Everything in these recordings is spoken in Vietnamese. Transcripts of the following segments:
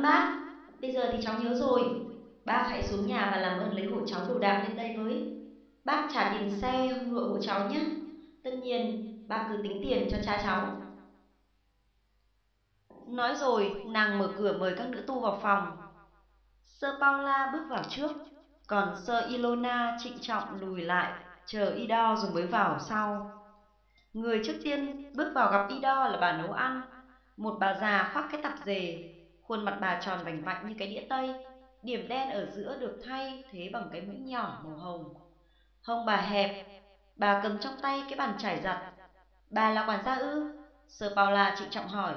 ơn bác. Bây giờ thì cháu nhớ rồi. Bác hãy xuống nhà và làm ơn lấy hộ cháu đồ đạc lên đây với. Bác trả tiền xe ngựa hộ cháu nhé. Tất nhiên, bác cứ tính tiền cho cha cháu. Nói rồi, nàng mở cửa mời các nữ tu vào phòng. Sơ paula bước vào trước, còn sơ ilona trịnh trọng lùi lại, chờ ido rồi mới vào sau. Người trước tiên bước vào gặp ido là bà nấu ăn. Một bà già khoác cái tạp dề khuôn mặt bà tròn vành vạnh như cái đĩa tây, điểm đen ở giữa được thay thế bằng cái mũi nhỏ màu hồng. Hông bà hẹp, bà cầm trong tay cái bàn chải giặt. Bà là quản gia ư? Sơ paula trịnh trọng hỏi.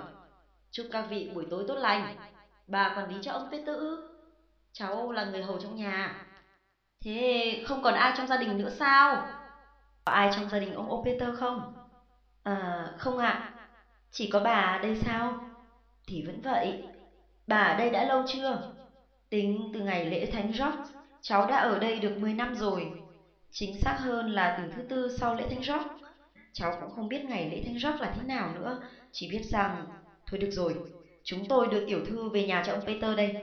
Chúc các vị buổi tối tốt lành. Bà còn lý cho ông peter ư? Cháu là người hầu trong nhà. Thế không còn ai trong gia đình nữa sao? Có ai trong gia đình ông ô peter không? À không ạ. Chỉ có bà đây sao? Thì vẫn vậy bà ở đây đã lâu chưa? Tính từ ngày lễ thánh george cháu đã ở đây được 10 năm rồi. Chính xác hơn là từ thứ tư sau lễ thánh george cháu cũng không biết ngày lễ thánh george là thế nào nữa, chỉ biết rằng, thôi được rồi, chúng tôi đưa tiểu thư về nhà cho ông peter đây.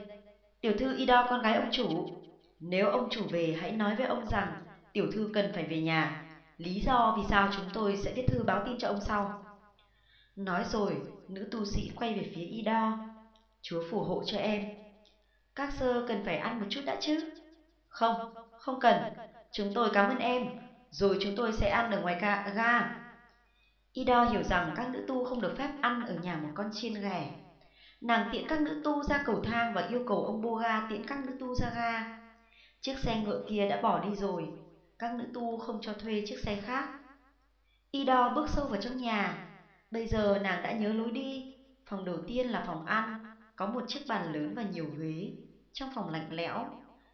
Tiểu thư ido con gái ông chủ. Nếu ông chủ về, hãy nói với ông rằng, tiểu thư cần phải về nhà. Lý do vì sao chúng tôi sẽ viết thư báo tin cho ông sau. Nói rồi, nữ tu sĩ quay về phía ido chúa phù hộ cho em. Các sơ cần phải ăn một chút đã chứ? Không không cần. Chúng tôi cảm ơn em. Rồi chúng tôi sẽ ăn ở ngoài ca ga. Ido hiểu rằng các nữ tu không được phép ăn ở nhà một con chiên ghẻ. Nàng tiễn các nữ tu ra cầu thang và yêu cầu ông boga tiễn các nữ tu ra ga. Chiếc xe ngựa kia đã bỏ đi rồi. Các nữ tu không cho thuê chiếc xe khác. Ido bước sâu vào trong nhà. Bây giờ nàng đã nhớ lối đi. Phòng đầu tiên là phòng ăn có một chiếc bàn lớn và nhiều ghế. Trong phòng lạnh lẽo,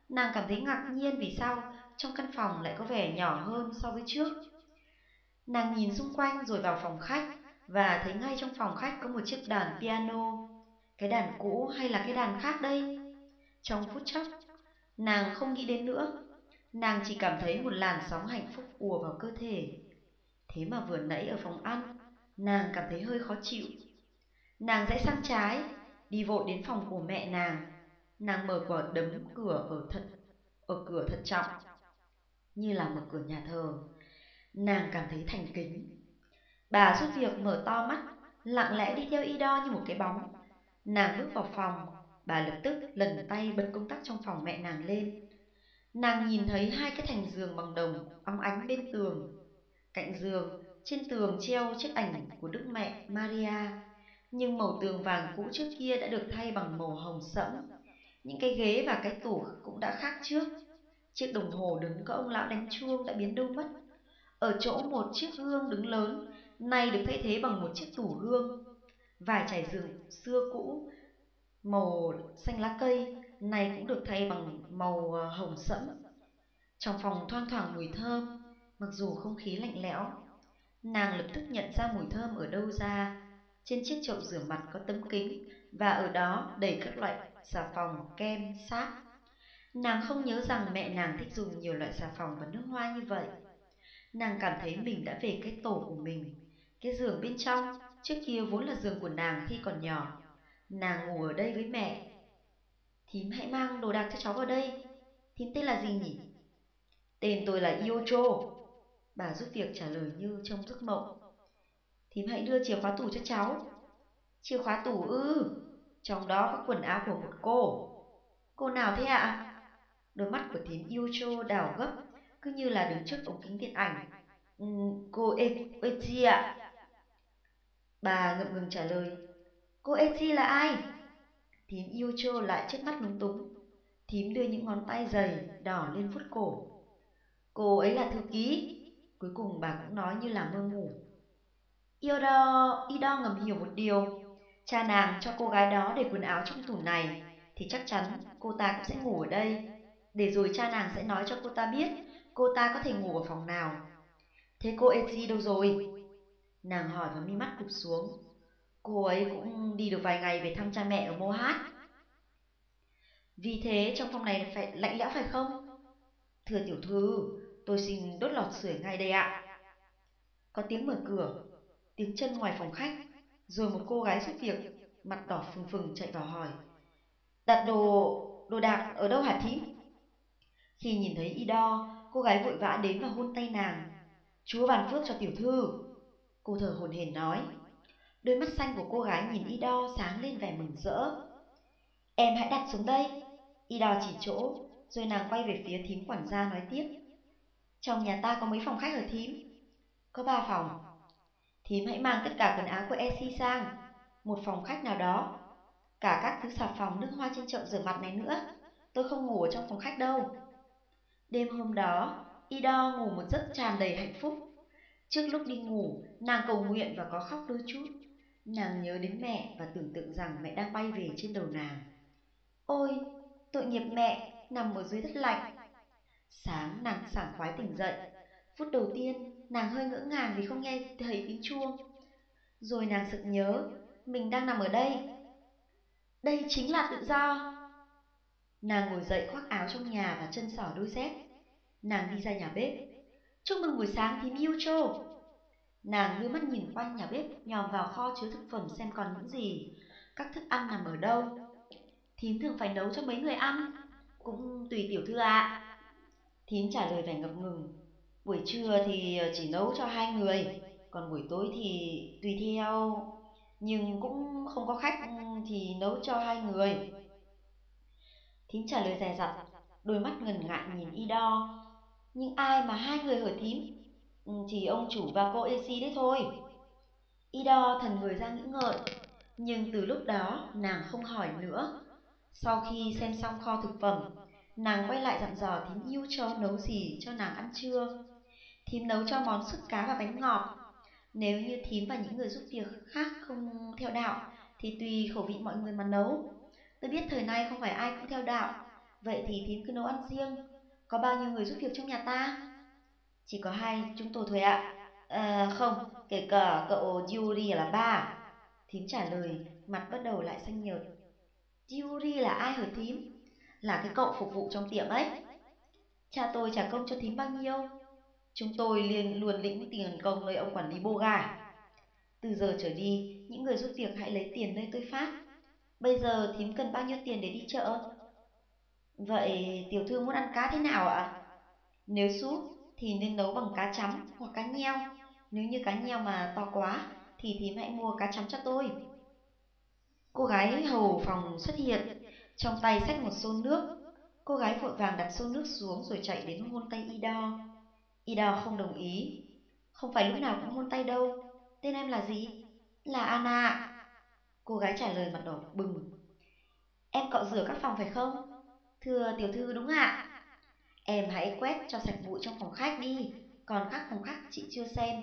nàng cảm thấy ngạc nhiên vì sao trong căn phòng lại có vẻ nhỏ hơn so với trước. Nàng nhìn xung quanh rồi vào phòng khách và thấy ngay trong phòng khách có một chiếc đàn piano. Cái đàn cũ hay là cái đàn khác đây? Trong phút chốc, nàng không nghĩ đến nữa. Nàng chỉ cảm thấy một làn sóng hạnh phúc ùa vào cơ thể. Thế mà vừa nãy ở phòng ăn, nàng cảm thấy hơi khó chịu. Nàng rẽ sang trái đi vội đến phòng của mẹ nàng. Nàng mở quả đấm cửa ở thật, ở cửa thận trọng, như là mở cửa nhà thờ. Nàng cảm thấy thành kính. Bà giúp việc mở to mắt, lặng lẽ đi theo y đo như một cái bóng. Nàng bước vào phòng, bà lập tức lần tay bật công tắc trong phòng mẹ nàng lên. Nàng nhìn thấy hai cái thành giường bằng đồng, óng ánh bên tường. Cạnh giường, trên tường treo chiếc ảnh của đức mẹ maria nhưng màu tường vàng cũ trước kia đã được thay bằng màu hồng sẫm. Những cái ghế và cái tủ cũng đã khác trước. Chiếc đồng hồ đứng có ông lão đánh chuông đã biến đâu mất. Ở chỗ một chiếc gương đứng lớn, nay được thay thế bằng một chiếc tủ gương. Vài trải giường xưa cũ, màu xanh lá cây, nay cũng được thay bằng màu ờ, hồng sẫm. Trong phòng thoang thoảng mùi thơm, mặc dù không khí lạnh lẽo, nàng lập tức nhận ra mùi thơm ở đâu ra trên chiếc chậu rửa mặt có tấm kính và ở đó đầy các loại xà phòng, kem, sáp. Nàng không nhớ rằng mẹ nàng thích dùng nhiều loại xà phòng và nước hoa như vậy. Nàng cảm thấy mình đã về cái tổ của mình, cái giường bên trong. Trước kia vốn là giường của nàng khi còn nhỏ. Nàng ngủ ở đây với mẹ. Thím hãy mang đồ đạc cho cháu vào đây. Thím tên là gì nhỉ? Tên tôi là Yocho. bà giúp việc trả lời như trong giấc mộng thím hãy đưa chìa khóa tủ cho cháu Chìa khóa tủ ư? Trong đó có quần áo của một cô. Cô nào thế ạ? Đôi mắt của thím Yucho đảo gấp, cứ như là đứng trước ống kính điện ảnh. Ừ, cô e Eji ạ. Bà ngậm ngừng trả lời. Cô Eji là ai? Thím Yucho lại chớp mắt lúng túng. Thím đưa những ngón tay dày, đỏ lên vuốt cổ. Cô ấy là thư ký. Cuối cùng bà cũng nói như là mơ ngủ. Ido, Ido ngầm hiểu một điều. Cha nàng cho cô gái đó để quần áo trong tủ này, thì chắc chắn cô ta cũng sẽ ngủ ở đây. Để rồi cha nàng sẽ nói cho cô ta biết cô ta có thể ngủ ở phòng nào. Thế cô Eji đâu rồi? Nàng hỏi và mi mắt cụp xuống. Cô ấy cũng đi được vài ngày về thăm cha mẹ ở Mohat. Vì thế trong phòng này phải lạnh lẽo phải không? Thưa tiểu thư, tôi xin đốt lọt sưởi ngay đây ạ. Có tiếng mở cửa, tiếng chân ngoài phòng khách, rồi một cô gái giúp việc, mặt đỏ phừng phừng chạy vào hỏi. Đặt đồ, đồ đạc ở đâu hả thím? Khi nhìn thấy y đo, cô gái vội vã đến và hôn tay nàng. Chúa bàn phước cho tiểu thư. Cô thở hồn hển nói. Đôi mắt xanh của cô gái nhìn y đo sáng lên vẻ mừng rỡ. Em hãy đặt xuống đây. y đo chỉ chỗ, rồi nàng quay về phía thím quản gia nói tiếp. Trong nhà ta có mấy phòng khách ở thím? Có ba phòng. Thím hãy mang tất cả quần áo của Esi sang, một phòng khách nào đó. Cả các thứ xà phòng nước hoa trên chậu rửa mặt này nữa. Tôi không ngủ ở trong phòng khách đâu. Đêm hôm đó, Ido ngủ một giấc tràn đầy hạnh phúc. Trước lúc đi ngủ, nàng cầu nguyện và có khóc đôi chút. Nàng nhớ đến mẹ và tưởng tượng rằng mẹ đang bay về trên đầu nàng. Ôi, tội nghiệp mẹ, nằm ở dưới đất lạnh. Sáng nàng sảng khoái tỉnh dậy. Phút đầu tiên, nàng hơi ngỡ ngàng vì không nghe thấy tiếng chuông. Rồi nàng sực nhớ, mình đang nằm ở đây. Đây chính là tự do. Nàng ngồi dậy khoác áo trong nhà và chân sỏ đôi dép. Nàng đi ra nhà bếp. Chúc mừng buổi sáng thím yêu trô. Nàng đưa mắt nhìn quanh nhà bếp, nhòm vào kho chứa thực phẩm xem còn những gì. Các thức ăn nằm ở đâu. Thím thường phải nấu cho mấy người ăn. Cũng tùy tiểu thư ạ. Thím trả lời vẻ ngập ngừng. Buổi trưa thì ờ, chỉ nấu cho hai người, còn buổi tối thì tùy theo. Nhưng cũng không có khách ừ, thì nấu cho hai người. Thím trả lời dè dặt, đôi mắt ngần ngại nhìn y đo. Nhưng ai mà hai người hở thím? Ừ, chỉ ông chủ và cô AC đấy thôi. Y đo thần người ra nghĩ ngợi, nhưng từ lúc đó nàng không hỏi nữa. Sau khi xem xong kho thực phẩm, nàng quay lại dặn dò thím yêu cho nấu gì cho nàng ăn trưa. Thím nấu cho món súp cá và bánh ngọt. Nếu như thím và những người giúp việc khác không theo đạo, thì tùy khẩu vị mọi người mà nấu. Tôi biết thời nay không phải ai cũng theo đạo, vậy thì thím cứ nấu ăn riêng. Có bao nhiêu người giúp việc trong nhà ta? Chỉ có hai chúng tôi thôi ạ. À, không, kể cả cậu Yuri là ba. Thím trả lời, mặt bắt đầu lại xanh nhợt. Yuri là ai hả thím? Là cái cậu phục vụ trong tiệm ấy. Cha tôi trả công cho thím bao nhiêu? Chúng tôi liền luôn lĩnh tiền công nơi ông quản lý Boga. À? Từ giờ trở đi, những người giúp việc hãy lấy tiền nơi tôi phát. Bây giờ thím cần bao nhiêu tiền để đi chợ? Vậy tiểu thư muốn ăn cá thế nào ạ? Nếu súp thì nên nấu bằng cá chấm hoặc cá nheo. Nếu như cá nheo mà to quá thì thím hãy mua cá chấm cho tôi. Cô gái hầu phòng xuất hiện, trong tay xách một xô nước. Cô gái vội vàng đặt xô nước xuống rồi chạy đến hôn tay y đo. Ido không đồng ý. Không phải lúc nào cũng hôn tay đâu. Tên em là gì? Là Anna. Cô gái trả lời mặt đỏ bừng. Em cọ rửa các phòng phải không? Thưa tiểu thư đúng ạ. Em hãy quét cho sạch bụi trong phòng khách đi, còn các phòng khách chị chưa xem.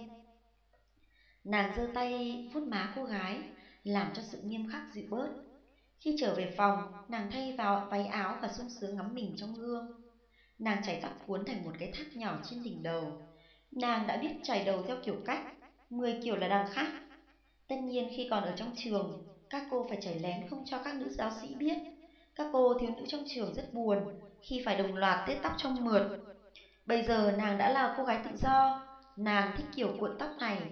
Nàng giơ tay vuốt má cô gái, làm cho sự nghiêm khắc dịu bớt. Khi trở về phòng, nàng thay vào váy áo và sung sướng ngắm mình trong gương. Nàng chải tóc cuốn thành một cái thắt nhỏ trên đỉnh đầu. Nàng đã biết chải đầu theo kiểu cách, 10 kiểu là đằng khác. Tất nhiên khi còn ở trong trường, các cô phải chảy lén không cho các nữ giáo sĩ biết. Các cô thiếu nữ trong trường rất buồn khi phải đồng loạt tết tóc trong mượt. Bây giờ nàng đã là cô gái tự do, nàng thích kiểu cuộn tóc này.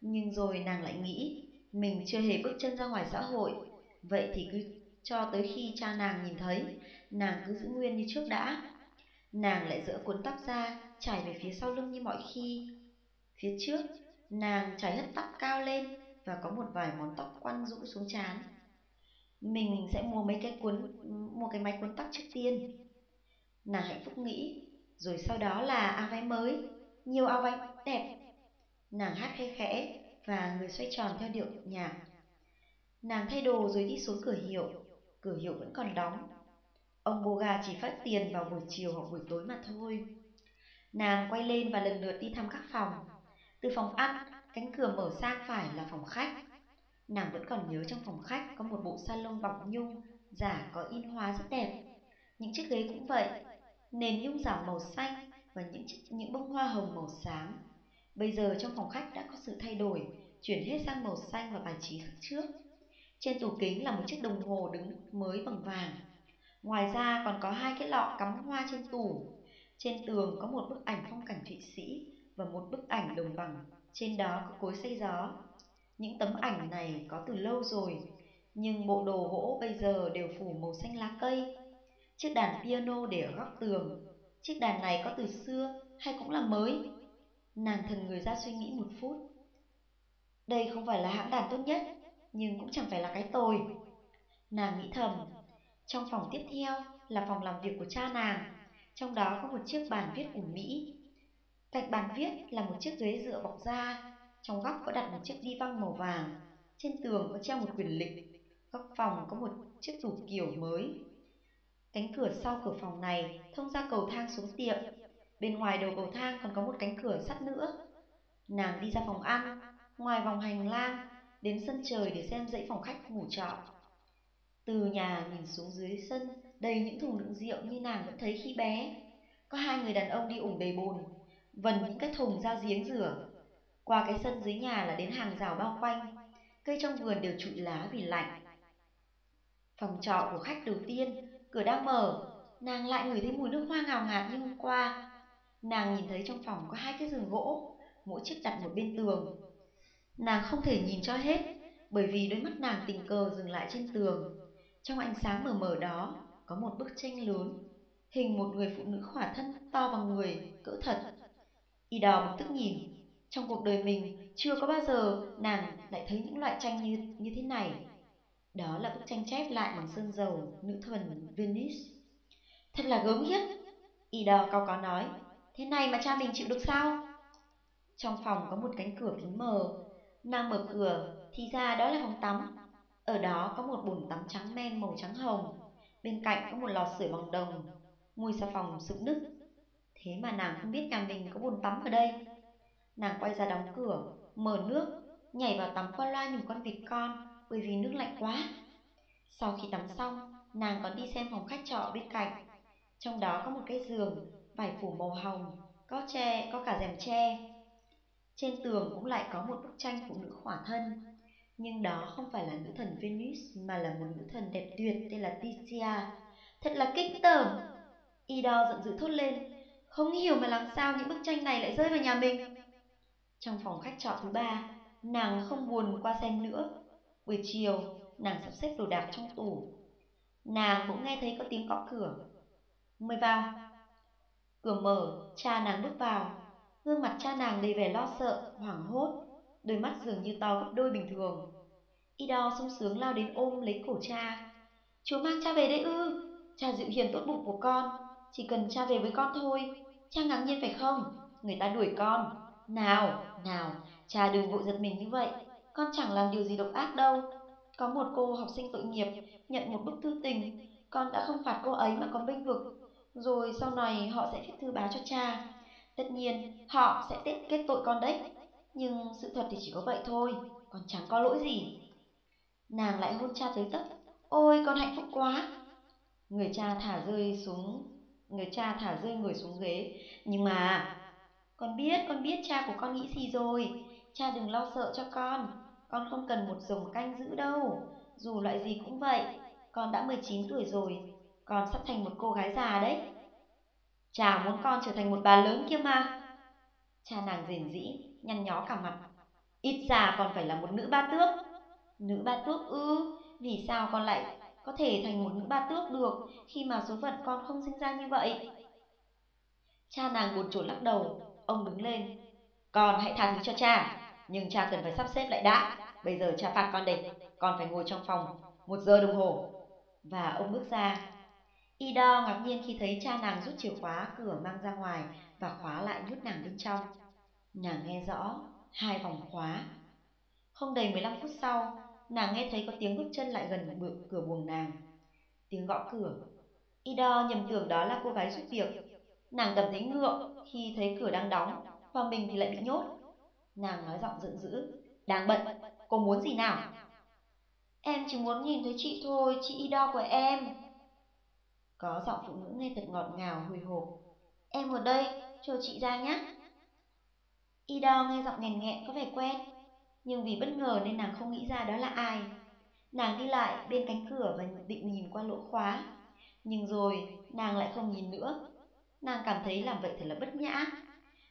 Nhưng rồi nàng lại nghĩ, mình chưa hề bước chân ra ngoài xã hội. Vậy thì cứ cho tới khi cha nàng nhìn thấy, nàng cứ giữ nguyên như trước đã. Nàng lại dỡ cuốn tóc ra, trải về phía sau lưng như mọi khi. Phía trước, nàng trải hất tóc cao lên, và có một vài món tóc quăn rũ xuống trán. Mình sẽ mua mấy cái cuốn mua cái máy cuốn tóc trước tiên. Nàng hạnh phúc nghĩ, rồi sau đó là áo váy mới, nhiều áo váy đẹp. Nàng hát khe khẽ và người xoay tròn theo điệu nhạc. Nàng thay đồ rồi đi xuống cửa hiệu, cửa hiệu vẫn còn đóng. Ông Boga chỉ phát tiền vào buổi chiều hoặc buổi tối mà thôi. Nàng quay lên và lần lượt đi thăm các phòng. Từ phòng ăn, cánh cửa mở sang phải là phòng khách. Nàng vẫn còn nhớ trong phòng khách có một bộ salon bọc nhung, giả có in hoa rất đẹp. Những chiếc ghế cũng vậy, nền nhung giả màu xanh và những những bông hoa hồng màu sáng. Bây giờ trong phòng khách đã có sự thay đổi, chuyển hết sang màu xanh và bài trí khác trước. Trên tủ kính là một chiếc đồng hồ đứng mới bằng vàng. Ngoài ra còn có hai cái lọ cắm hoa trên tủ. Trên tường có một bức ảnh phong cảnh Thụy Sĩ và một bức ảnh đồng bằng. Trên đó có cối xay gió. Những tấm ảnh này có từ lâu rồi, nhưng bộ đồ gỗ bây giờ đều phủ màu xanh lá cây. Chiếc đàn piano để ở góc tường. Chiếc đàn này có từ xưa hay cũng là mới? Nàng thần người ra suy nghĩ một phút. Đây không phải là hãng đàn tốt nhất, nhưng cũng chẳng phải là cái tồi. Nàng nghĩ thầm, trong phòng tiếp theo là phòng làm việc của cha nàng, trong đó có một chiếc bàn viết của Mỹ. Cạnh bàn viết là một chiếc ghế dựa bọc da, trong góc có đặt một chiếc đi văng màu vàng, trên tường có treo một quyển lịch, góc phòng có một chiếc tủ kiểu mới. Cánh cửa sau cửa phòng này thông ra cầu thang xuống tiệm, bên ngoài đầu cầu thang còn có một cánh cửa sắt nữa. Nàng đi ra phòng ăn, ngoài vòng hành lang, đến sân trời để xem dãy phòng khách ngủ trọ. Từ nhà nhìn xuống dưới sân, đầy những thùng đựng rượu như nàng vẫn thấy khi bé. Có hai người đàn ông đi ủng đầy bồn, vần những cái thùng ra giếng rửa. Qua cái sân dưới nhà là đến hàng rào bao quanh, cây trong vườn đều trụi lá vì lạnh. Phòng trọ của khách đầu tiên, cửa đang mở, nàng lại ngửi thấy mùi nước hoa ngào ngạt như hôm qua. Nàng nhìn thấy trong phòng có hai cái giường gỗ, mỗi chiếc đặt một bên tường. Nàng không thể nhìn cho hết, bởi vì đôi mắt nàng tình cờ dừng lại trên tường. Trong ánh sáng mờ mờ đó, có một bức tranh lớn, hình một người phụ nữ khỏa thân to bằng người, cỡ thật. Y đò bực tức nhìn, trong cuộc đời mình chưa có bao giờ nàng lại thấy những loại tranh như như thế này. Đó là bức tranh chép lại bằng sơn dầu nữ thần Venice. Thật là gớm ghiếc. Y đò cao có nói, thế này mà cha mình chịu được sao? Trong phòng có một cánh cửa kính mờ, nàng mở cửa, thì ra đó là phòng tắm. Ở đó có một bồn tắm trắng men màu trắng hồng, bên cạnh có một lò sưởi bằng đồng, mùi xà phòng sực nức. Thế mà nàng không biết nhà mình có bồn tắm ở đây. Nàng quay ra đóng cửa, mở nước, nhảy vào tắm qua loa nhùng con vịt con bởi vì nước lạnh quá. Sau khi tắm xong, nàng còn đi xem phòng khách trọ bên cạnh. Trong đó có một cái giường, vải phủ màu hồng, có tre, có cả rèm tre. Trên tường cũng lại có một bức tranh phụ nữ khỏa thân. Nhưng đó không phải là nữ thần Venus mà là một nữ thần đẹp tuyệt tên là Titia. Thật là kinh tởm. Ido giận dữ thốt lên. Không hiểu mà làm sao những bức tranh này lại rơi vào nhà mình. Trong phòng khách trọ thứ ba, nàng không buồn qua xem nữa. Buổi chiều, nàng sắp xếp đồ đạc trong tủ. Nàng cũng nghe thấy có tiếng gõ cửa. Mời vào. Cửa mở, cha nàng bước vào. Gương mặt cha nàng đầy vẻ lo sợ, hoảng hốt, đôi mắt dường như to gấp đôi bình thường. Ido sung sướng lao đến ôm lấy cổ cha. Chúa mang cha về đây ư? Cha dịu hiền tốt bụng của con, chỉ cần cha về với con thôi. Cha ngạc nhiên phải không? Người ta đuổi con. Nào, nào, cha đừng vội giật mình như vậy. Con chẳng làm điều gì độc ác đâu. Có một cô học sinh tội nghiệp nhận một bức thư tình, con đã không phạt cô ấy mà còn bênh vực. Rồi sau này họ sẽ viết thư báo cho cha. Tất nhiên, họ sẽ kết tội con đấy. Nhưng sự thật thì chỉ có vậy thôi, còn chẳng có lỗi gì. Nàng lại hôn cha tới tấp. Ôi, con hạnh phúc quá. Người cha thả rơi xuống, người cha thả rơi người xuống ghế. Nhưng mà, con biết, con biết cha của con nghĩ gì rồi. Cha đừng lo sợ cho con. Con không cần một dòng canh giữ đâu. Dù loại gì cũng vậy. Con đã 19 tuổi rồi. Con sắp thành một cô gái già đấy. Cha muốn con trở thành một bà lớn kia mà. Cha nàng rền rĩ, nhăn nhó cả mặt. Ít ra còn phải là một nữ ba tước. Nữ ba tước ư? Vì sao con lại có thể thành một nữ ba tước được khi mà số phận con không sinh ra như vậy? Cha nàng buồn chồn lắc đầu, ông đứng lên. Con hãy tha thứ cho cha, nhưng cha cần phải sắp xếp lại đã. bây giờ cha phạt con đây, con phải ngồi trong phòng một giờ đồng hồ. Và ông bước ra. Y đo ngạc nhiên khi thấy cha nàng rút chìa khóa cửa mang ra ngoài và khóa lại nhốt nàng bên trong. Nàng nghe rõ, hai vòng khóa. Không đầy 15 phút sau, nàng nghe thấy có tiếng bước chân lại gần cửa buồng nàng. Tiếng gõ cửa. Ida nhầm tưởng đó là cô gái giúp việc. Nàng cảm thấy ngượng khi thấy cửa đang đóng và mình thì lại bị nhốt. Nàng nói giọng giận dữ. Đang bận, cô muốn gì nào? Em chỉ muốn nhìn thấy chị thôi, chị Ida của em. Có giọng phụ nữ nghe thật ngọt ngào hồi hộp. Em ở đây, chờ chị ra nhé. Ida nghe giọng nghèn nghẹn có vẻ quen, nhưng vì bất ngờ nên nàng không nghĩ ra đó là ai. Nàng đi lại bên cánh cửa và định nhìn qua lỗ khóa, nhưng rồi nàng lại không nhìn nữa. Nàng cảm thấy làm vậy thật là bất nhã.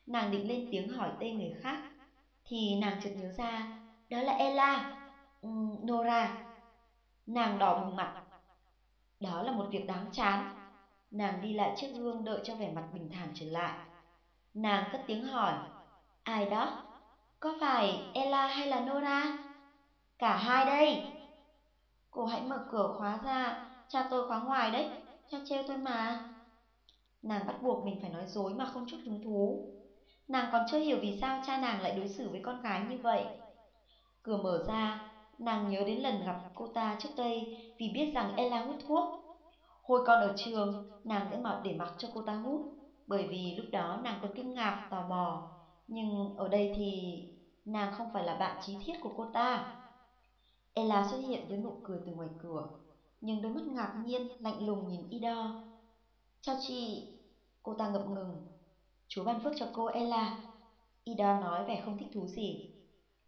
Nàng định lên tiếng hỏi tên người khác, thì nàng chợt nhớ ra, đó là Ella, um, Nora. Nàng đỏ bừng mặt. Đó là một việc đáng chán. Nàng đi lại trước gương đợi cho vẻ mặt bình thản trở lại. Nàng cất tiếng hỏi, ai đó? Có phải Ella hay là Nora? Cả hai đây. Cô hãy mở cửa khóa ra, cha tôi khóa ngoài đấy, cha trêu tôi mà. Nàng bắt buộc mình phải nói dối mà không chút hứng thú. Nàng còn chưa hiểu vì sao cha nàng lại đối xử với con gái như vậy. Cửa mở ra, nàng nhớ đến lần gặp cô ta trước đây vì biết rằng Ella hút thuốc. Hồi còn ở trường, nàng đã mặc để mặc cho cô ta hút, bởi vì lúc đó nàng còn kinh ngạc, tò mò. Nhưng ở đây thì nàng không phải là bạn trí thiết của cô ta. Ella xuất hiện với nụ cười từ ngoài cửa, nhưng đôi mắt ngạc nhiên, lạnh lùng nhìn Ida. Chào chị, cô ta ngập ngừng. Chúa ban phước cho cô Ella. Ida nói vẻ không thích thú gì.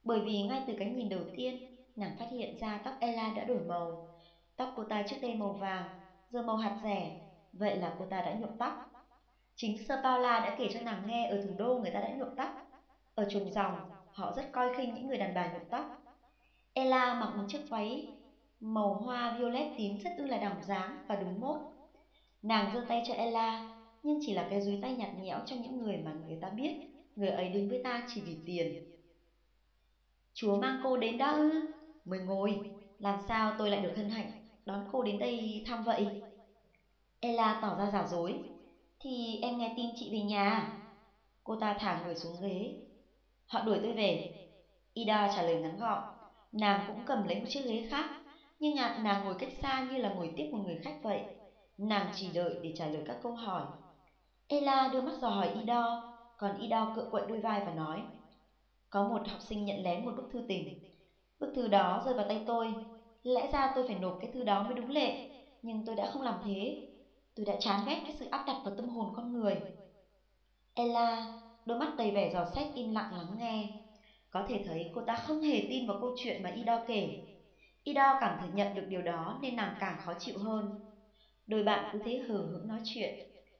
Bởi vì ngay từ cái nhìn đầu tiên, nàng phát hiện ra tóc Ella đã đổi màu. Tóc cô ta trước đây màu vàng, giờ màu hạt rẻ, vậy là cô ta đã nhuộm tóc. Chính Sơ Paula đã kể cho nàng nghe ở thủ đô người ta đã nhuộm tóc. Ở chuồng dòng, họ rất coi khinh những người đàn bà nhuộm tóc. Ella mặc một chiếc váy màu hoa violet tím rất ư là đỏng dáng và đúng mốt. Nàng giơ tay cho Ella, nhưng chỉ là cái dúi tay nhạt nhẽo cho những người mà người ta biết người ấy đến với ta chỉ vì tiền. Chúa mang cô đến đó ư? Mời ngồi, làm sao tôi lại được hân hạnh đón cô đến đây thăm vậy? Ella tỏ ra giả dối. Thì em nghe tin chị về nhà. Cô ta thả người xuống ghế. Họ đuổi tôi về. Ida trả lời ngắn gọn. Nàng cũng cầm lấy một chiếc ghế khác, nhưng nàng ngồi cách xa như là ngồi tiếp một người khách vậy. Nàng chỉ đợi để trả lời các câu hỏi. Ella đưa mắt dò hỏi Ida, còn Ida cựa quậy đôi vai và nói. Có một học sinh nhận lén một bức thư tình. Bức thư đó rơi vào tay tôi. Lẽ ra tôi phải nộp cái thư đó mới đúng lệ, nhưng tôi đã không làm thế. Tôi đã chán ghét cái sự áp đặt vào tâm hồn con người. Ella, đôi mắt đầy vẻ dò xét im lặng lắng nghe. Có thể thấy cô ta không hề tin vào câu chuyện mà Ido kể. Ido cảm thấy nhận được điều đó nên nàng càng khó chịu hơn. Đôi bạn cứ thế hờ hững nói chuyện.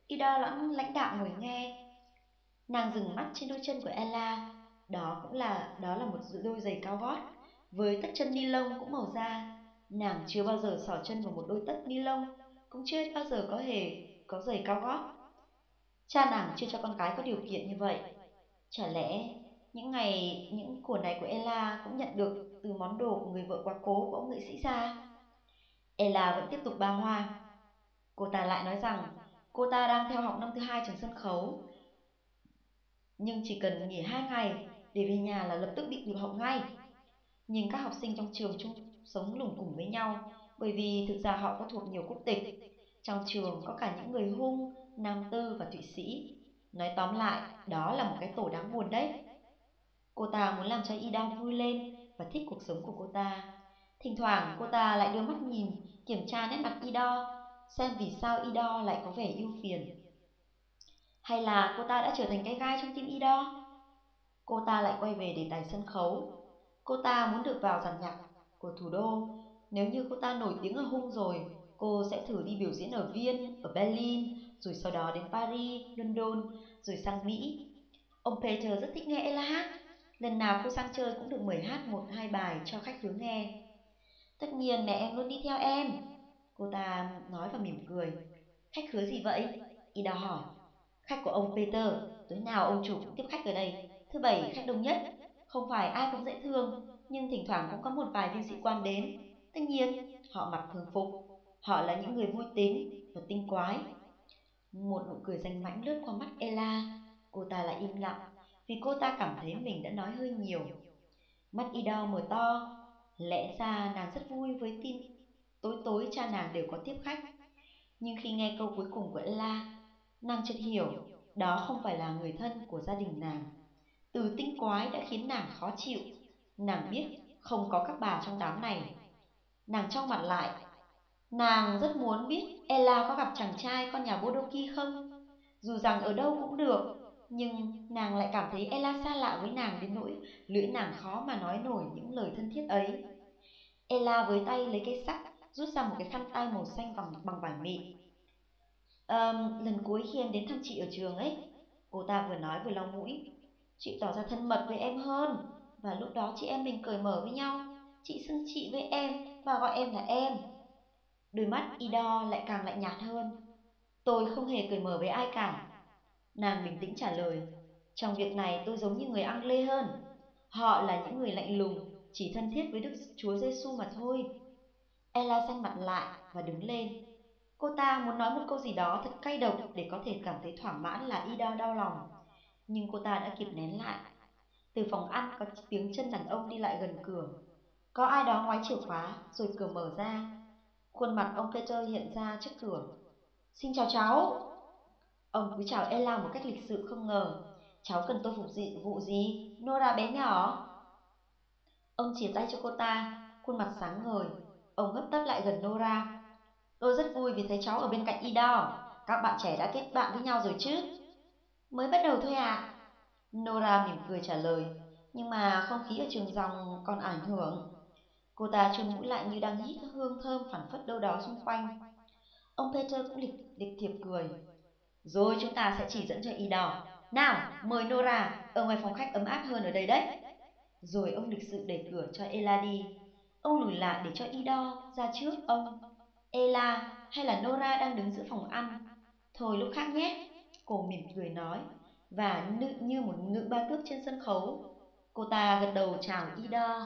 Ido lãng lãnh đạo ngồi nghe. Nàng dừng mắt trên đôi chân của Ella. Đó cũng là đó là một đôi giày cao gót với tất chân ni lông cũng màu da. Nàng chưa bao giờ xỏ chân vào một đôi tất ni lông, cũng chưa bao giờ có hề có giày cao gót. Cha nàng chưa cho con gái có điều kiện như vậy. Chả lẽ những ngày, những của này của Ella cũng nhận được từ món đồ của người vợ quá cố của ông nghệ sĩ ra? Ella vẫn tiếp tục ba hoa. Cô ta lại nói rằng, cô ta đang theo học năm thứ hai trường sân khấu. Nhưng chỉ cần nghỉ hai ngày để về nhà là lập tức bị tụt hậu ngay. Nhìn các học sinh trong trường chung sống lùng củng với nhau bởi vì thực ra họ có thuộc nhiều quốc tịch. Trong trường có cả những người hung, Nam Tư và Thụy Sĩ. Nói tóm lại, đó là một cái tổ đáng buồn đấy. Cô ta muốn làm cho Ida vui lên và thích cuộc sống của cô ta. Thỉnh thoảng cô ta lại đưa mắt nhìn, kiểm tra nét mặt Ida, xem vì sao Ida lại có vẻ ưu phiền. Hay là cô ta đã trở thành cái gai trong tim Ida? Cô ta lại quay về đề tài sân khấu. Cô ta muốn được vào giàn nhạc của thủ đô. Nếu như cô ta nổi tiếng ở hung rồi, cô sẽ thử đi biểu diễn ở Viên, ở Berlin, rồi sau đó đến Paris, London, rồi sang Mỹ. Ông Peter rất thích nghe Ella hát. Lần nào cô sang chơi cũng được mời hát một hai bài cho khách hứa nghe. Tất nhiên mẹ em luôn đi theo em. Cô ta nói và mỉm cười. Khách hứa gì vậy? Ida hỏi. Khách của ông Peter, tối nào ông chủ cũng tiếp khách ở đây. Thứ bảy khách đông nhất. Không phải ai cũng dễ thương, nhưng thỉnh thoảng cũng có một vài viên sĩ quan đến. Tất nhiên, họ mặc thường phục. Họ là những người vui tính và tinh quái. Một nụ cười danh mãnh lướt qua mắt Ella. Cô ta lại im lặng vì cô ta cảm thấy mình đã nói hơi nhiều. Mắt Ido mở to. Lẽ ra nàng rất vui với tin tối tối cha nàng đều có tiếp khách. Nhưng khi nghe câu cuối cùng của Ella, nàng chợt hiểu đó không phải là người thân của gia đình nàng. Từ tinh quái đã khiến nàng khó chịu. Nàng biết không có các bà trong đám này. Nàng trong mặt lại. Nàng rất muốn biết Ella có gặp chàng trai con nhà Bodoki không? Dù rằng ở đâu cũng được, nhưng nàng lại cảm thấy Ella xa lạ với nàng đến nỗi lưỡi nàng khó mà nói nổi những lời thân thiết ấy. Ella với tay lấy cây sắt, rút ra một cái khăn tay màu xanh bằng, bằng vải mịn. Um, lần cuối khi em đến thăm chị ở trường ấy, cô ta vừa nói vừa lau mũi. Chị tỏ ra thân mật với em hơn, và lúc đó chị em mình cởi mở với nhau. Chị xưng chị với em và gọi em là em. Đôi mắt Ido lại càng lạnh nhạt hơn. Tôi không hề cười mở với ai cả. Nàng bình tĩnh trả lời. Trong việc này tôi giống như người ăn lê hơn. Họ là những người lạnh lùng, chỉ thân thiết với Đức Chúa Giêsu mà thôi. Ella xanh mặt lại và đứng lên. Cô ta muốn nói một câu gì đó thật cay độc để có thể cảm thấy thỏa mãn là Ida đau lòng. Nhưng cô ta đã kịp nén lại. Từ phòng ăn có tiếng chân đàn ông đi lại gần cửa. Có ai đó ngoái chìa khóa rồi cửa mở ra. Khuôn mặt ông Peter hiện ra trước cửa. Xin chào cháu. Ông cứ chào Ella một cách lịch sự không ngờ. Cháu cần tôi phục dị vụ gì? Nora bé nhỏ. Ông chìa tay cho cô ta, khuôn mặt sáng ngời. Ông hấp tấp lại gần Nora. Tôi rất vui vì thấy cháu ở bên cạnh Ido. Các bạn trẻ đã kết bạn với nhau rồi chứ? Mới bắt đầu thôi ạ. À. Nora mỉm cười trả lời. Nhưng mà không khí ở trường dòng còn ảnh hưởng. Cô ta chôn mũi lại như đang hít hương thơm phản phất đâu đó xung quanh. Ông Peter cũng lịch, lịch thiệp cười. Rồi chúng ta sẽ chỉ dẫn cho Ido. Nào, mời Nora, ở ngoài phòng khách ấm áp hơn ở đây đấy. Rồi ông lịch sự đẩy cửa cho Ella đi. Ông lùi lại để cho Ido ra trước ông. Ella hay là Nora đang đứng giữa phòng ăn. Thôi lúc khác nhé. Cô mỉm cười nói. Và như, như một nữ ba tước trên sân khấu. Cô ta gật đầu chào Ido.